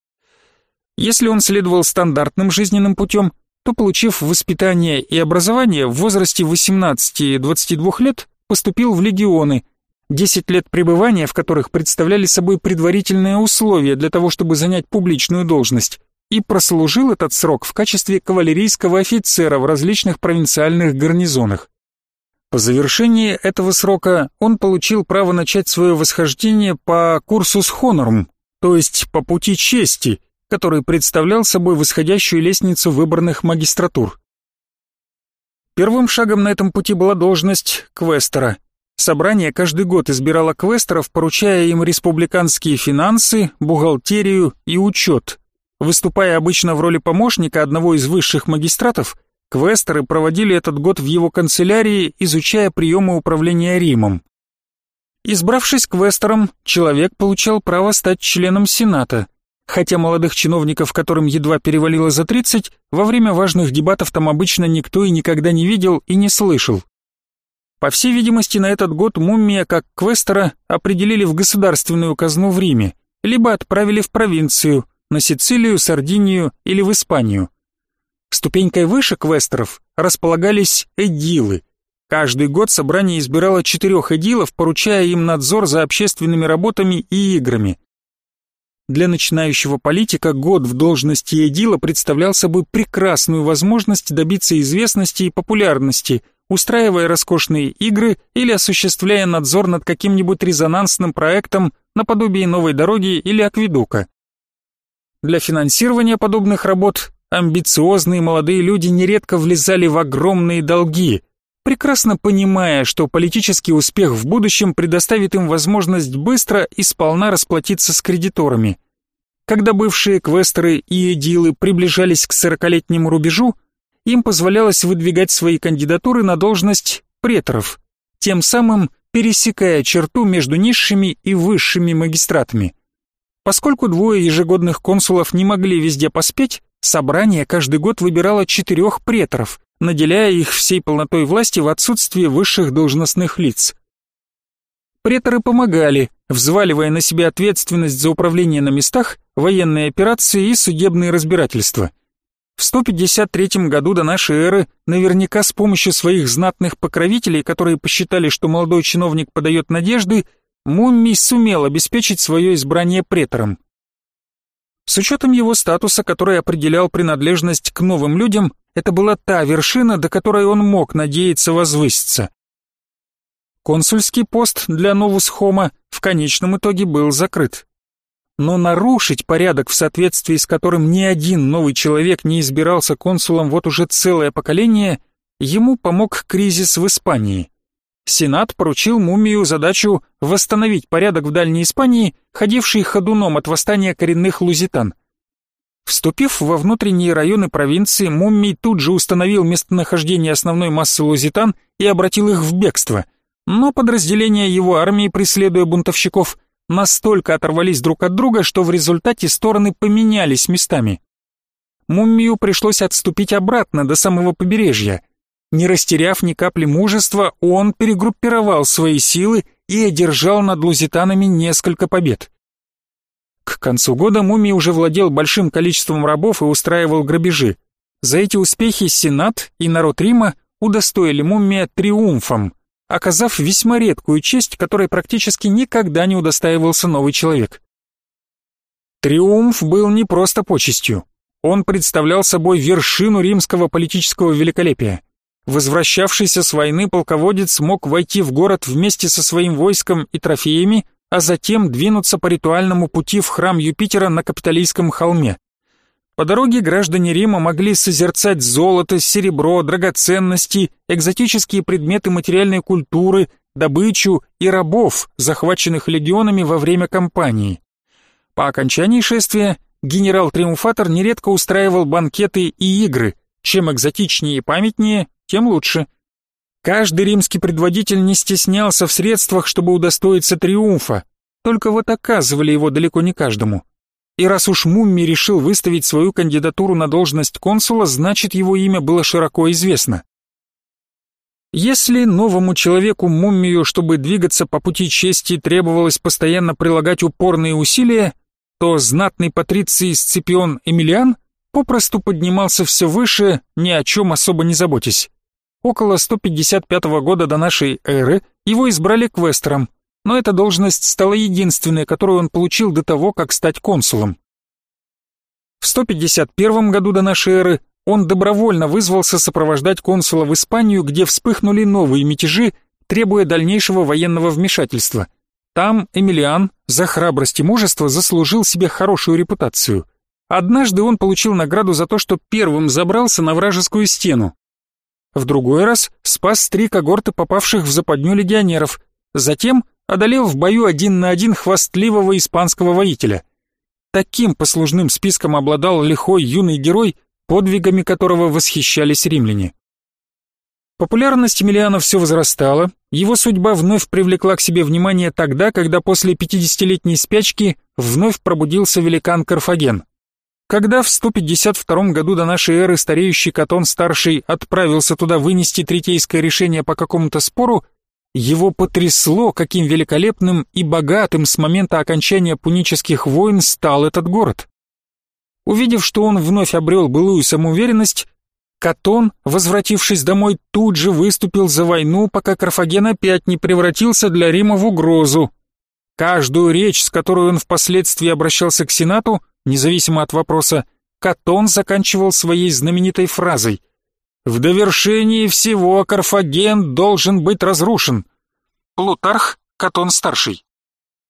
Если он следовал стандартным жизненным путем, то, получив воспитание и образование в возрасте 18-22 лет, поступил в легионы, 10 лет пребывания в которых представляли собой предварительные условия для того, чтобы занять публичную должность, и прослужил этот срок в качестве кавалерийского офицера в различных провинциальных гарнизонах. По завершении этого срока он получил право начать свое восхождение по курсу с хонором, то есть по пути чести, который представлял собой восходящую лестницу выборных магистратур. Первым шагом на этом пути была должность квестера. Собрание каждый год избирало квестеров, поручая им республиканские финансы, бухгалтерию и учет – Выступая обычно в роли помощника одного из высших магистратов, квестеры проводили этот год в его канцелярии, изучая приемы управления Римом. Избравшись квестором, человек получал право стать членом Сената, хотя молодых чиновников, которым едва перевалило за 30, во время важных дебатов там обычно никто и никогда не видел и не слышал. По всей видимости, на этот год мумия как квестора определили в государственную казну в Риме, либо отправили в провинцию, на Сицилию, Сардинию или в Испанию. Ступенькой выше квесторов располагались эдилы. Каждый год собрание избирало четырех эдилов, поручая им надзор за общественными работами и играми. Для начинающего политика год в должности эдила представлял собой прекрасную возможность добиться известности и популярности, устраивая роскошные игры или осуществляя надзор над каким-нибудь резонансным проектом наподобие новой дороги или акведука. Для финансирования подобных работ амбициозные молодые люди нередко влезали в огромные долги, прекрасно понимая, что политический успех в будущем предоставит им возможность быстро и сполна расплатиться с кредиторами. Когда бывшие квестеры и эдилы приближались к сорокалетнему рубежу, им позволялось выдвигать свои кандидатуры на должность преторов, тем самым пересекая черту между низшими и высшими магистратами. Поскольку двое ежегодных консулов не могли везде поспеть, собрание каждый год выбирало четырех преторов, наделяя их всей полнотой власти в отсутствие высших должностных лиц. Преторы помогали, взваливая на себя ответственность за управление на местах, военные операции и судебные разбирательства – в 153 году до нашей эры наверняка с помощью своих знатных покровителей, которые посчитали, что молодой чиновник подает надежды, Муммий сумел обеспечить свое избрание претором. С учетом его статуса, который определял принадлежность к новым людям, это была та вершина, до которой он мог надеяться возвыситься. Консульский пост для Новус Хома в конечном итоге был закрыт но нарушить порядок, в соответствии с которым ни один новый человек не избирался консулом вот уже целое поколение, ему помог кризис в Испании. Сенат поручил мумию задачу восстановить порядок в Дальней Испании, ходивший ходуном от восстания коренных лузитан. Вступив во внутренние районы провинции, мумий тут же установил местонахождение основной массы лузитан и обратил их в бегство, но подразделения его армии, преследуя бунтовщиков, настолько оторвались друг от друга, что в результате стороны поменялись местами. Муммию пришлось отступить обратно до самого побережья. Не растеряв ни капли мужества, он перегруппировал свои силы и одержал над лузитанами несколько побед. К концу года Мумий уже владел большим количеством рабов и устраивал грабежи. За эти успехи Сенат и народ Рима удостоили Мумия триумфом – оказав весьма редкую честь, которой практически никогда не удостаивался новый человек. Триумф был не просто почестью. Он представлял собой вершину римского политического великолепия. Возвращавшийся с войны полководец мог войти в город вместе со своим войском и трофеями, а затем двинуться по ритуальному пути в храм Юпитера на Капитолийском холме. По дороге граждане Рима могли созерцать золото, серебро, драгоценности, экзотические предметы материальной культуры, добычу и рабов, захваченных легионами во время кампании. По окончании шествия генерал-триумфатор нередко устраивал банкеты и игры, чем экзотичнее и памятнее, тем лучше. Каждый римский предводитель не стеснялся в средствах, чтобы удостоиться триумфа, только вот оказывали его далеко не каждому. И раз уж Мумми решил выставить свою кандидатуру на должность консула, значит его имя было широко известно. Если новому человеку Муммию, чтобы двигаться по пути чести, требовалось постоянно прилагать упорные усилия, то знатный патриций Сципион Эмилиан попросту поднимался все выше, ни о чем особо не заботясь. Около 155 года до нашей эры его избрали квестером, но эта должность стала единственной, которую он получил до того, как стать консулом. В 151 году до нашей эры он добровольно вызвался сопровождать консула в Испанию, где вспыхнули новые мятежи, требуя дальнейшего военного вмешательства. Там Эмилиан за храбрость и мужество заслужил себе хорошую репутацию. Однажды он получил награду за то, что первым забрался на вражескую стену. В другой раз спас три когорты попавших в западню легионеров. Затем одолел в бою один на один хвастливого испанского воителя. Таким послужным списком обладал лихой юный герой, подвигами которого восхищались римляне. Популярность Эмилиана все возрастала, его судьба вновь привлекла к себе внимание тогда, когда после 50-летней спячки вновь пробудился великан Карфаген. Когда в 152 году до нашей эры стареющий Катон-старший отправился туда вынести третейское решение по какому-то спору, его потрясло, каким великолепным и богатым с момента окончания пунических войн стал этот город. Увидев, что он вновь обрел былую самоуверенность, Катон, возвратившись домой, тут же выступил за войну, пока Карфаген опять не превратился для Рима в угрозу. Каждую речь, с которой он впоследствии обращался к Сенату, независимо от вопроса, Катон заканчивал своей знаменитой фразой «В довершении всего Карфаген должен быть разрушен». Плутарх, Катон-старший.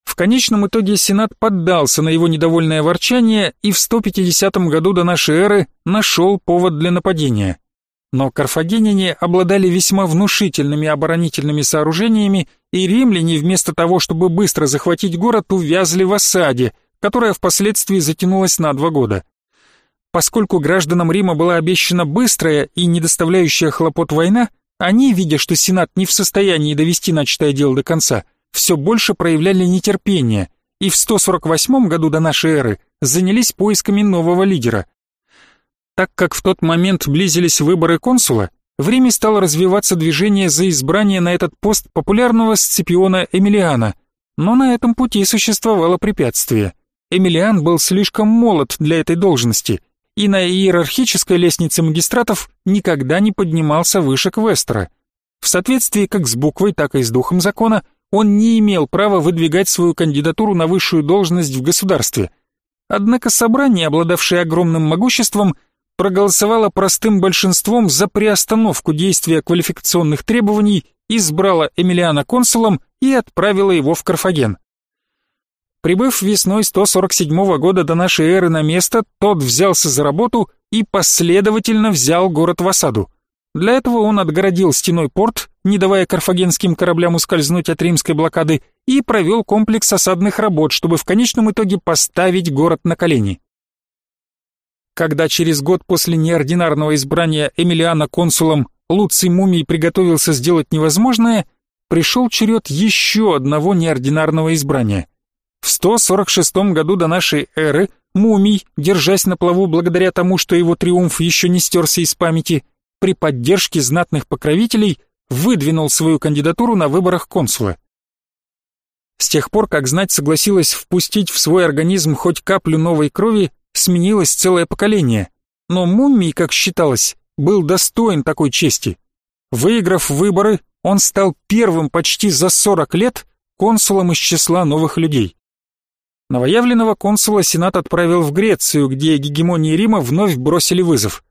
В конечном итоге Сенат поддался на его недовольное ворчание и в 150 году до нашей эры нашел повод для нападения. Но карфагеняне обладали весьма внушительными оборонительными сооружениями, и римляне вместо того, чтобы быстро захватить город, увязли в осаде, которая впоследствии затянулась на два года. Поскольку гражданам Рима была обещана быстрая и не доставляющая хлопот война, они, видя, что Сенат не в состоянии довести начатое дело до конца, все больше проявляли нетерпение и в 148 году до нашей эры занялись поисками нового лидера. Так как в тот момент близились выборы консула, в Риме стало развиваться движение за избрание на этот пост популярного Сципиона Эмилиана, но на этом пути существовало препятствие. Эмилиан был слишком молод для этой должности и на иерархической лестнице магистратов никогда не поднимался выше Квестера. В соответствии как с буквой, так и с духом закона он не имел права выдвигать свою кандидатуру на высшую должность в государстве. Однако собрание, обладавшее огромным могуществом, проголосовало простым большинством за приостановку действия квалификационных требований, избрало Эмилиана консулом и отправило его в Карфаген. Прибыв весной 147 года до нашей эры на место, тот взялся за работу и последовательно взял город в осаду. Для этого он отгородил стеной порт, не давая карфагенским кораблям ускользнуть от римской блокады, и провел комплекс осадных работ, чтобы в конечном итоге поставить город на колени. Когда через год после неординарного избрания Эмилиана консулом Луций Мумий приготовился сделать невозможное, пришел черед еще одного неординарного избрания. В 146 году до нашей эры Мумий, держась на плаву благодаря тому, что его триумф еще не стерся из памяти, при поддержке знатных покровителей выдвинул свою кандидатуру на выборах консула. С тех пор, как знать согласилась впустить в свой организм хоть каплю новой крови, сменилось целое поколение. Но Мумий, как считалось, был достоин такой чести. Выиграв выборы, он стал первым почти за 40 лет консулом из числа новых людей. Новоявленного консула Сенат отправил в Грецию, где гегемонии Рима вновь бросили вызов.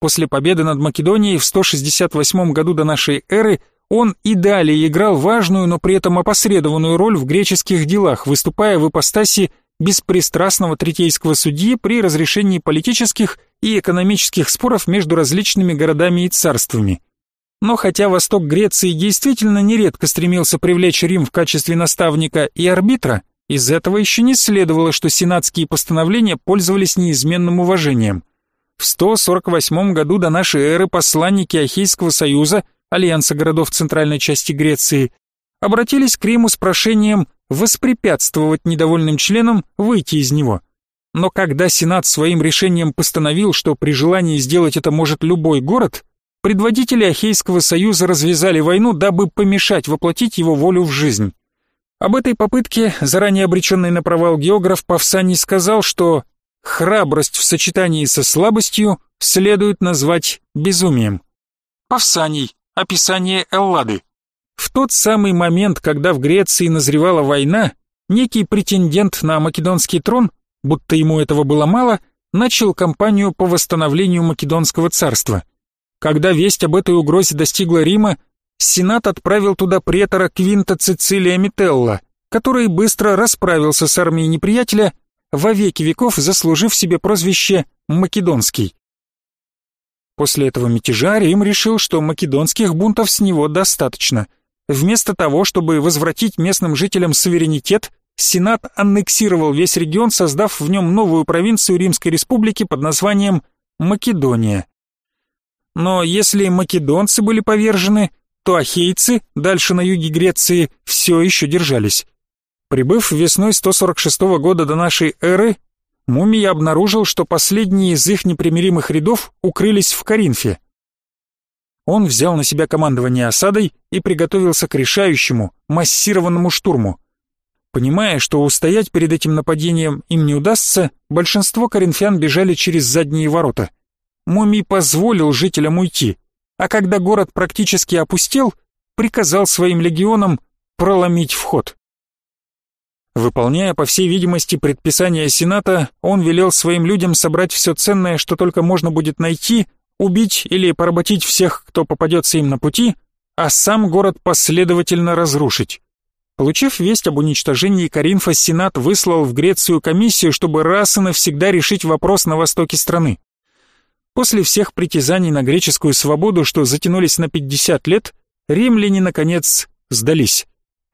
После победы над Македонией в 168 году до нашей эры он и далее играл важную, но при этом опосредованную роль в греческих делах, выступая в ипостаси беспристрастного третейского судьи при разрешении политических и экономических споров между различными городами и царствами. Но хотя восток Греции действительно нередко стремился привлечь Рим в качестве наставника и арбитра, из этого еще не следовало, что сенатские постановления пользовались неизменным уважением. В 148 году до нашей эры посланники Ахейского союза, альянса городов центральной части Греции, обратились к Риму с прошением воспрепятствовать недовольным членам выйти из него. Но когда Сенат своим решением постановил, что при желании сделать это может любой город, предводители Ахейского союза развязали войну, дабы помешать воплотить его волю в жизнь. Об этой попытке, заранее обреченный на провал географ Павсаний сказал, что Храбрость в сочетании со слабостью следует назвать безумием. Павсаний. Описание Эллады. В тот самый момент, когда в Греции назревала война, некий претендент на македонский трон, будто ему этого было мало, начал кампанию по восстановлению Македонского царства. Когда весть об этой угрозе достигла Рима, Сенат отправил туда претора Квинта Цицилия Метелла, который быстро расправился с армией неприятеля во веки веков заслужив себе прозвище «Македонский». После этого мятежа Рим решил, что македонских бунтов с него достаточно. Вместо того, чтобы возвратить местным жителям суверенитет, Сенат аннексировал весь регион, создав в нем новую провинцию Римской Республики под названием Македония. но если македонцы были повержены, то ахейцы, дальше на юге Греции, все еще держались. Прибыв весной 146 года до нашей эры, Мумий обнаружил, что последние из их непримиримых рядов укрылись в Коринфе. Он взял на себя командование осадой и приготовился к решающему, массированному штурму. Понимая, что устоять перед этим нападением им не удастся, большинство коринфян бежали через задние ворота. Мумий позволил жителям уйти, а когда город практически опустел, приказал своим легионам проломить вход. Выполняя, по всей видимости, предписание Сената, он велел своим людям собрать все ценное, что только можно будет найти, убить или поработить всех, кто попадется им на пути, а сам город последовательно разрушить. Получив весть об уничтожении Каринфа, Сенат выслал в Грецию комиссию, чтобы раз и навсегда решить вопрос на востоке страны. После всех притязаний на греческую свободу, что затянулись на 50 лет, римляне, наконец, сдались.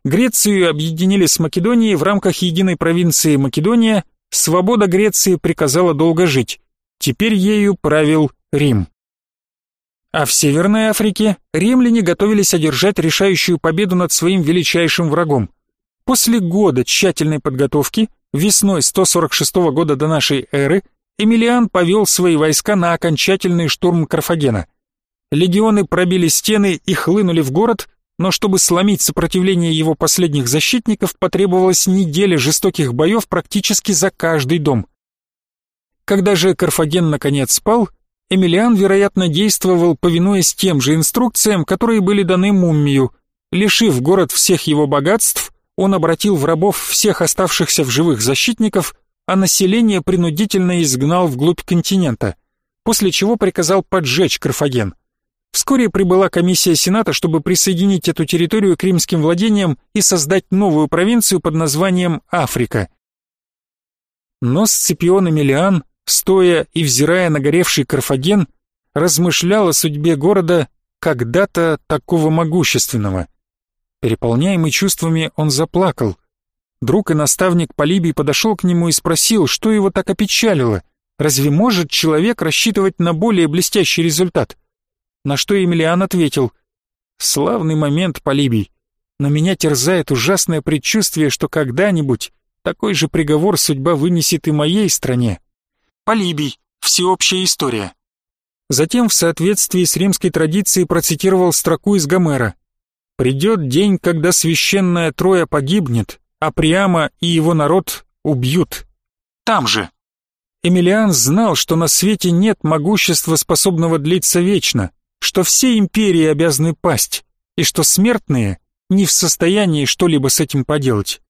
Грецию объединили с Македонией в рамках единой провинции Македония, свобода Греции приказала долго жить. Теперь ею правил Рим. А в Северной Африке римляне готовились одержать решающую победу над своим величайшим врагом. После года тщательной подготовки, весной 146 года до нашей эры, Эмилиан повел свои войска на окончательный штурм Карфагена. Легионы пробили стены и хлынули в город, но чтобы сломить сопротивление его последних защитников, потребовалась неделя жестоких боев практически за каждый дом. Когда же Карфаген наконец спал, Эмилиан, вероятно, действовал, повинуясь тем же инструкциям, которые были даны муммию. Лишив город всех его богатств, он обратил в рабов всех оставшихся в живых защитников, а население принудительно изгнал вглубь континента, после чего приказал поджечь Карфаген. Вскоре прибыла комиссия Сената, чтобы присоединить эту территорию к римским владениям и создать новую провинцию под названием Африка. Но Сципион Эмилиан, стоя и взирая на горевший Карфаген, размышлял о судьбе города когда-то такого могущественного. Переполняемый чувствами, он заплакал. Друг и наставник Полибий подошел к нему и спросил, что его так опечалило. Разве может человек рассчитывать на более блестящий результат? На что Емельян ответил, «Славный момент, Полибий, но меня терзает ужасное предчувствие, что когда-нибудь такой же приговор судьба вынесет и моей стране». Полибий. Всеобщая история. Затем в соответствии с римской традицией процитировал строку из Гомера. «Придет день, когда священная Троя погибнет, а Приама и его народ убьют». Там же. Эмилиан знал, что на свете нет могущества, способного длиться вечно, что все империи обязаны пасть, и что смертные не в состоянии что-либо с этим поделать.